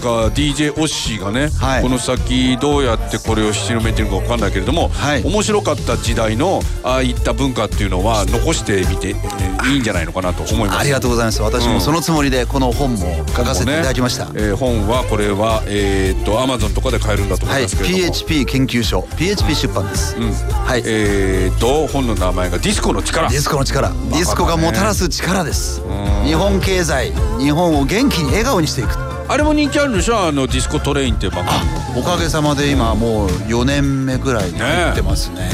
か DJ オッシーがね、はい。この先どうやってこれを広めてるのか分かんないけれども、はい。面白かった時代のああいった文化っていうのは残してみて、えーいいんじゃないのかなと思います。ありがとうございます。私もそのつもりでこの本も書かせていただきました、ね。えー本はこれはえーっとアマゾンとかで買えるんだと思はいいますけれども、PHP 研究所。PHP 出版です、うん。はい。えーっと本の名前がディスコの力。ディスコの力。ディスコがもたらす力です。うん。日本経済日本を元気に笑顔にしていくあれも人気あるんでしょ？あのディスコトレインっていう番組おかげさまで今もう4年目ぐらいに入ってますね。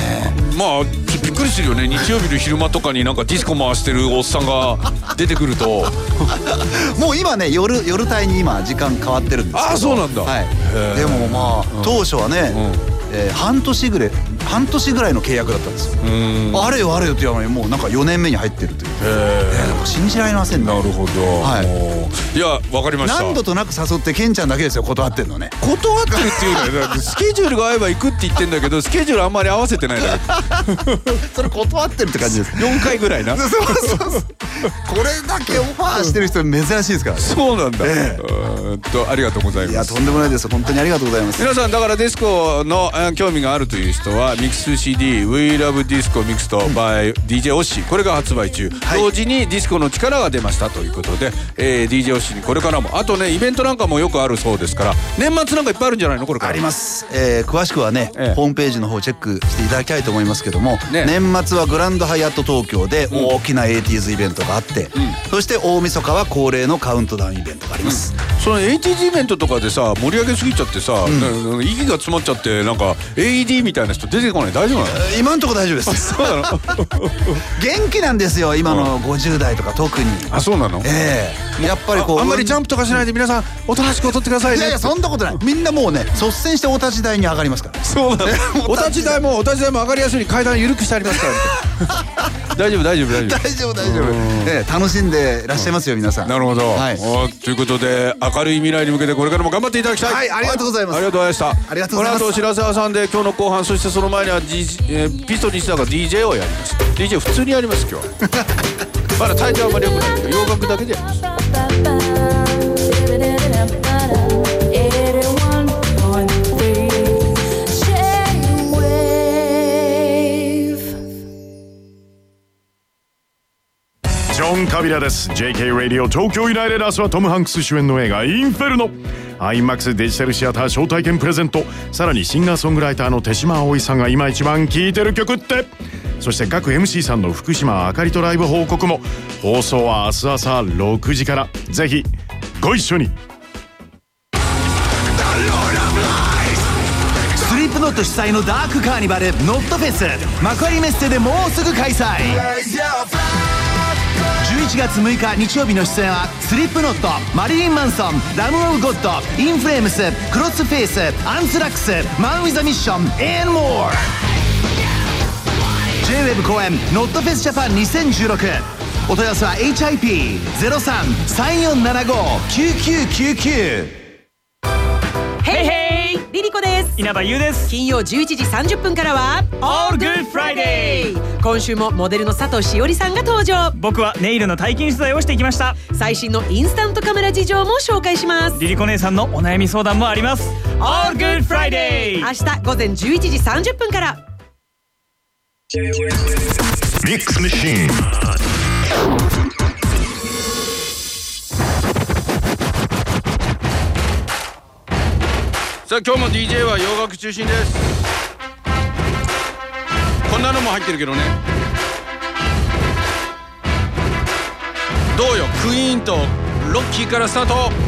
まあびっくりするよね。日曜日の昼間とかになんかディスコ回してるおっさんが出てくると。もう今ね夜夜帯に今時間変わってるんですけど。ああそうなんだ。はい。でもまあ当初はね、えー半年ぐらい半年ぐらいの契約だったんですよ、うん。あれよあれよっていう間にもうなんか4年目に入ってるという。なんか信じられませんね。なるほど、はい。いやわかりました。何度となく誘ってケンちゃんだけですよ断ってんのね。断ってるっていうのはスケジュールが合えば行くって言ってんだけどスケジュールあんまり合わせてないだけ。それ断ってるって感じです。4回ぐらいな。そうそうそう これだけオファーしてる人珍しいですからね。そうなんだ、ええ。うーんとありがとうございます。いやとんでもないです。本当にありがとうございます。皆さんだからディスコのえー興味があるという人はミックス CD「We Love Disco Mixed by DJ オッシー」これが発売中、はい。同時にディスコの力が出ましたということで、えー DJ オッシーにこれからも。あとねイベントなんかもよくあるそうですから年末なんかいっぱいあるんじゃないの？これから。あります、えー詳しくはね、ええ。ホームページの方チェックしていただきたいと思いますけども、ね。年末はグランドハイアット東京で大きな 80s イベントがあって、そして大晦日は恒例のカウントダウンイベントがあります、その ATG イベントとかでさ盛り上げすぎちゃってさ、ななんか息が詰まっちゃってなんか AED みたいな人出てこない？大丈夫なの？えー今んとこ大丈夫です。そうなの？元気なんですよ今の50代とか特に。あそうなの？ええ。やっぱりこうああんまりジャンプとかしないで皆さんおとなしく踊ってくださいね。いやいやそんなことない。みんなもうね率先してお立ち台に上がりますから。そうなの。お立ち台。もお立ち台も上がりやすいように階段緩くしてありますから 大丈夫大丈夫大丈夫。大丈夫大丈夫、ええ楽しんでいらっしゃいますよ皆さん。なるほど、はい。おということで明るい未来に向けてこれからも頑張っていただきたい。はいありがとうございます。ありがとうございました。ありがとうございます。この後お知らせ挟んで今日の後半そしてその前には、D えーピスト西田が DJ をやります。DJ 普通にやります今日は。まだ体調あんまり良くない。けど洋楽だけでやりますカビラです。JK ラディオ東京ユナイテッドはトム・ハンクス主演の映画「インフェルノ」IMAX デジタルシアター招待券プレゼント。さらにシンガーソングライターの手島葵さんが今一番聴いてる曲って。そして各 MC さんの福島あかりとライブ報告も。放送は明日朝6時から。ぜひご一緒に。スリップノット主催のダークカーニバルノットフェス。幕張メッセでもうすぐ開催。11月6日日曜日の出演はスリップノットマリリン・マンソンラム・オブ・ゴッドインフレームスクロスフェイスアンスラックスマン・ウィザ・ミッション and more J-WEB 公演ノットフェスジャパン2016お問い合わせは HIP03-3475-9999 稲葉優です。金曜11時30分からは All Good Friday 今週もモデルの佐藤しおりさんが登場。僕はネイルの体験取材をしてきました。最新のインスタントカメラ事情も紹介します。リリコ姉さんのお悩み相談もあります。All Good Friday 明日午前11時30分から。ミックスマシーンさあ今日も DJ は洋楽中心です。こんなのも入ってるけどね。どうよクイーンとロッキーからスタート。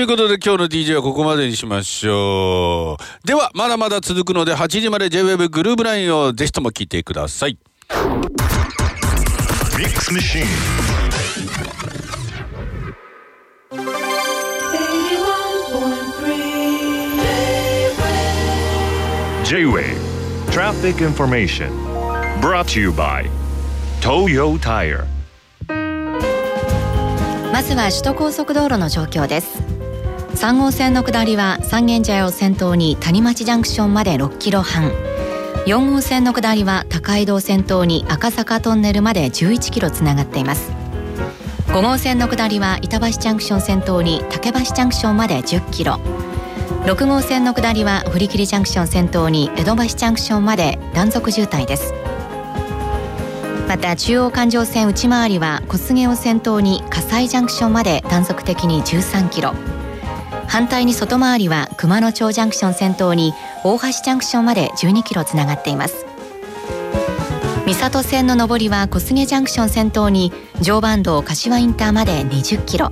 ということで今日の DJ はここまでにしましょう。ではまだまだ続くので8時まで JWEB グルーブラインをぜひとも聞いてください。Mix Machine. J-Way. Traffic Information. Brought to you by Toyo Tire. まずは首都高速道路の状況です3号線の下りは三軒茶屋を先頭に谷町ジャンクションまで6キロ半。4号線の下りは高井戸を先頭に赤坂トンネルまで11キロつながっています。5号線の下りは板橋ジャンクション先頭に竹橋ジャンクションまで10キロ。6号線の下りは振切ジャンクション先頭に江戸橋ジャンクションまで断続渋滞です。また中央環状線内回りは小菅を先頭に葛西ジャンクションまで断続的に13キロ。反対に外回りは熊野町ジャンクション先頭に大橋ジャンクションまで12キロつながっています。三郷線の上りは小菅ジャンクション先頭に常磐道柏インターまで20キロ。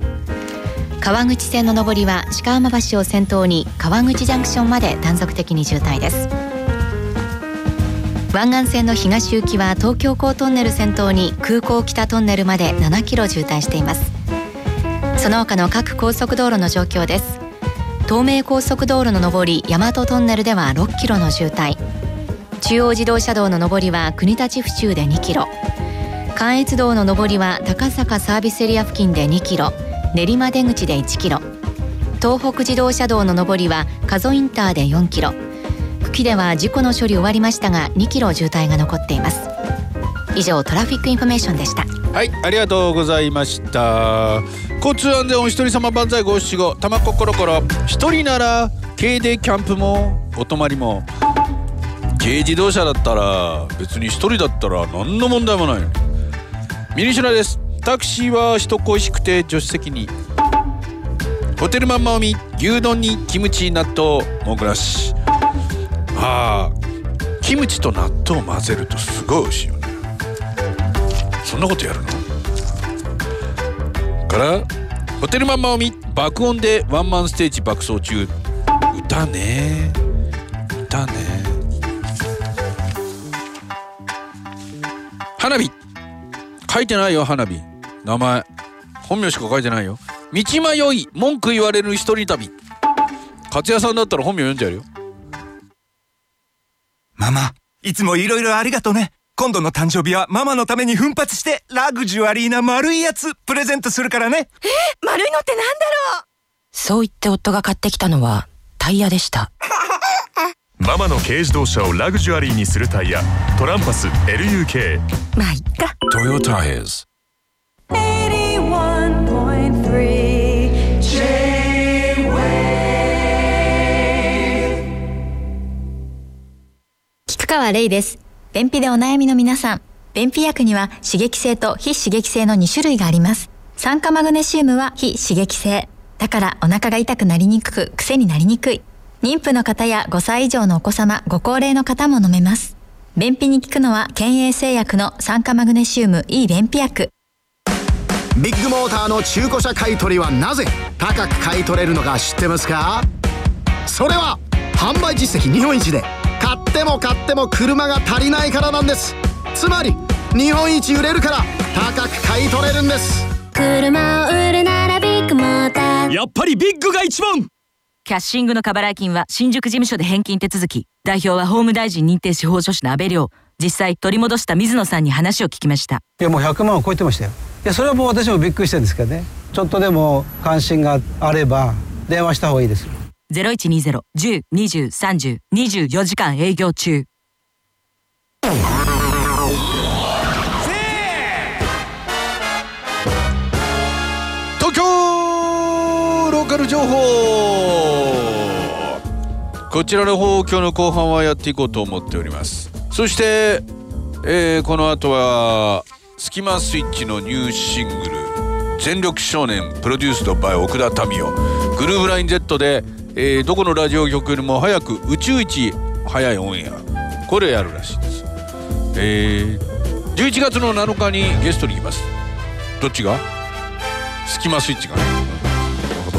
川口線の上りは鹿浜橋を先頭に川口ジャンクションまで断続的に渋滞です。湾岸線の東行きは東京港トンネル先頭に空港北トンネルまで7キロ渋滞しています。その他の各高速道路の状況です。東名高速道路の上り大和トンネルでは6キロの渋滞。中央自動車道の上りは国立府中で2キロ。関越道の上りは高坂サービスエリア付近で2キロ。練馬出口で1キロ。東北自動車道の上りは加須インターで4キロ。久喜では事故の処理終わりましたが2キロ渋滞が残っています。以上トラフィックインフォメーションでした。はいありがとうございました。交通安全お一人様万歳五七五。玉こコロコロ。一人なら軽でキャンプもお泊まりも。軽自動車だったら別に一人だったら何の問題もない。ミニシュラです。タクシーは人恋しくて助手席に。ホテルマンマオミ牛丼にキムチ納豆もぐらし。あーキムチと納豆を混ぜるとすごい美味しいよね。そんなことやるの？からホテルマンマオミ爆音でワンマンステージ爆走中。歌ね。歌ね。花火。書いてないよ花火。名前。本名しか書いてないよ。道迷い文句言われる一人旅。勝也さんだったら本名読んじゃうよ。ママ、いつもいろいろありがとね。今度の誕生日はママのために奮発してラグジュアリーな丸いやつプレゼントするからね。丸いのってなんだろう？そう言って夫が買ってきたのはタイヤでした。ママの軽自動車をラグジュアリーにするタイヤトランパス LUK まあいっか。Toyota Tires 菊川玲です。便秘でお悩みの皆さん。便秘薬には刺激性と非刺激性の2種類があります。酸化マグネシウムは非刺激性。だからお腹が痛くなりにくく、癖になりにくい。妊婦の方や5歳以上のお子様、ご高齢の方も飲めます。便秘に効くのは県営製薬の酸化マグネシウム E 便秘薬。ビッグモーターの中古車買取はなぜ高く買い取れるのか知ってますか？それは販売実績日本一で買っても買っても車が足りないからなんです。つまり日本一売れるから高く買い取れるんです。車を売るならビッグモーター。やっぱりビッグが一番。キャッシングの過払い金は新宿事務所で返金手続き。代表は法務大臣認定司法書士の安倍亮。実際取り戻した水野さんに話を聞きました。いやもう100万を超えてましたよ。いやそれはもう私もびっくりしてるんですけどね。ちょっとでも関心があれば電話した方がいいです0120-10-20-30-24時間営業中。東京ローカル情報。こちらの方今日の後半はやっていこうと思っております。そして、えーこの後はスキマスイッチのニューシングル「全力少年」プロデュースドバイ奥田民生。グルーブライン Z で、えーどこのラジオ局よりも早く宇宙一早いオンエア。これやるらしいです。えー、11月の7日にゲストに行きます。どっちが？スキマスイッチが。ねなるほど。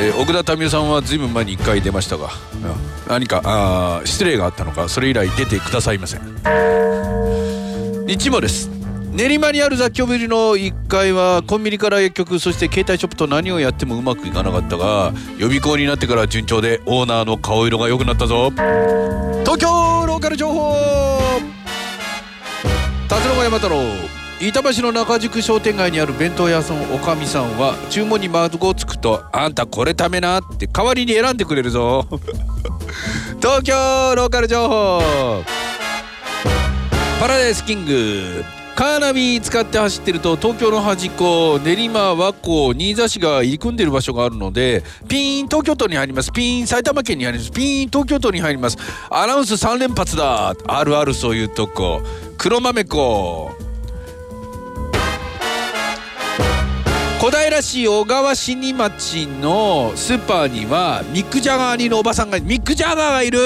えー奥田民生さんはずいぶん前に1回出ましたが何かあ失礼があったのかそれ以来出てくださいません。日もです。練馬にある雑居ビルの1階はコンビニから薬局そして携帯ショップと何をやってもうまくいかなかったが予備校になってから順調でオーナーの顔色が良くなったぞ。東京ローカル情報。辰野山太郎板橋の中宿商店街にある弁当屋さんおかみさんは注文に窓つくと「あんたこれ食べな」って代わりに選んでくれるぞ。東京ローカル情報。パラダイスキングカーナビ使って走ってると東京の端っこ練馬和光新座市が入り組んでる場所があるのでピーン東京都に入ります。ピーン埼玉県に入ります。ピーン東京都に入ります。アナウンス3連発だ。あるあるそういうとこ。黒豆粉小平市小川新町のスーパーにはミック・ジャガーにのおばさんがミック・ジャガーがいる。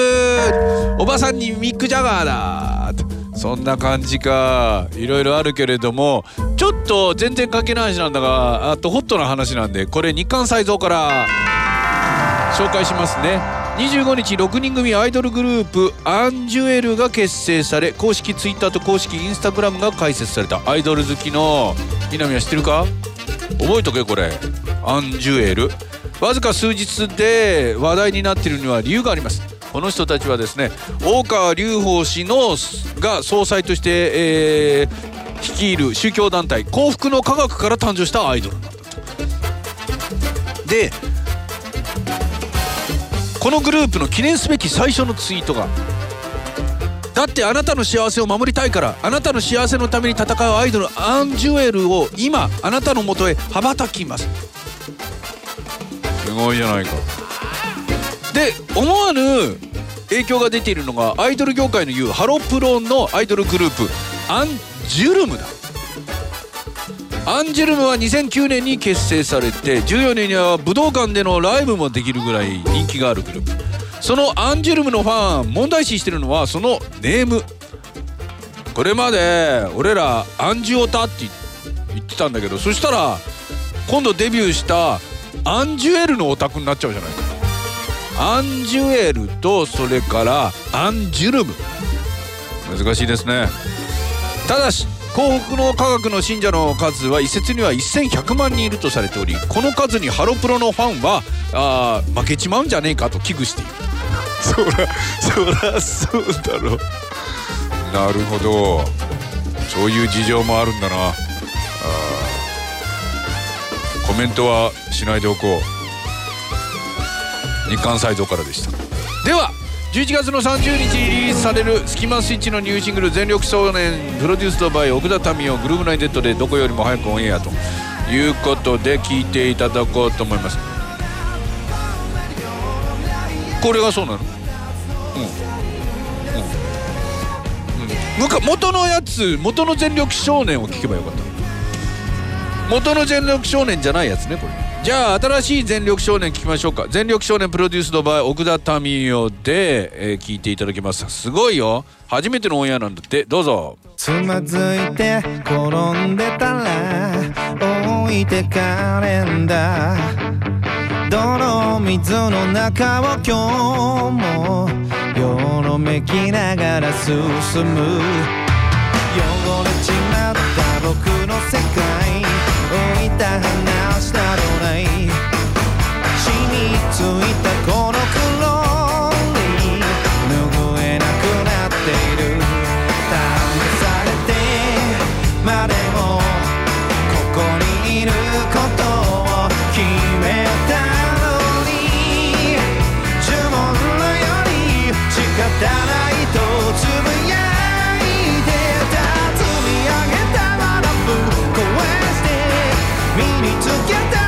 おばさんにミック・ジャガーだ。そんな感じか。いろいろあるけれどもちょっと全然関係ない話なんだがあとホットな話なんでこれ日刊再造から。紹介しますね。25日6人組アイドルグループアンジュエルが結成され公式 Twitter と公式 Instagram が開設された。アイドル好きの南は知ってるか？覚えとけこれ。アンジュエル。わずか数日で話題になっているには理由があります。この人たちはですね大川隆法氏のが総裁として、えー率いる宗教団体幸福の科学から誕生したアイドル。なんだとでこのグループの記念すべき最初のツイートがだってあなたの幸せを守りたいからあなたの幸せのために戦うアイドルアンジュエルを今あなたのもとへ羽ばたきます。すごいじゃないか。で思わぬ影響が出ているのがアイドル業界の言うハロプロのアイドルグループアンジュルムだ。アンジュルムは2009年に結成されて14年には武道館でのライブもできるぐらい人気があるグループ。そのアンジュルムのファン問題視してるのはそのネーム。これまで俺らアンジュオタって言ってたんだけどそしたら今度デビューしたアンジュエルのオタクになっちゃうじゃないか。アンジュエルとそれからアンジュルム。難しいですね。ただし幸福の科学の信者の数は一説には1100万人いるとされておりこの数にハロプロのファンはあー負けちまうんじゃねえかと危惧している。そらそらそうだろなるほど。そういう事情もあるんだな。コメントはしないでおこう日刊サイドからでした。では11月の30日リリースされるスキマスイッチのニューシングル「全力少年」プロデュースドバイ奥田民生グルーブナイン Z でどこよりも早くオンエアということで聞いていただこうと思います。これがそうなの？うん。うん。うん。むか元のやつ元の全力少年を聞けばよかった。元の全力少年じゃないやつねこれ。じゃあ新しい全力少年聞きましょうか。全力少年プロデュースの場合奥田民生で、えー聞いていただきます。すごいよ。初めてのオンエアなんだって。どうぞ。つまずいて転んでたら置いてかれんだ。泥水の中を今日もよろめきながら進む。汚れちまった僕の世界。置いた話などない。染みついた声 get that.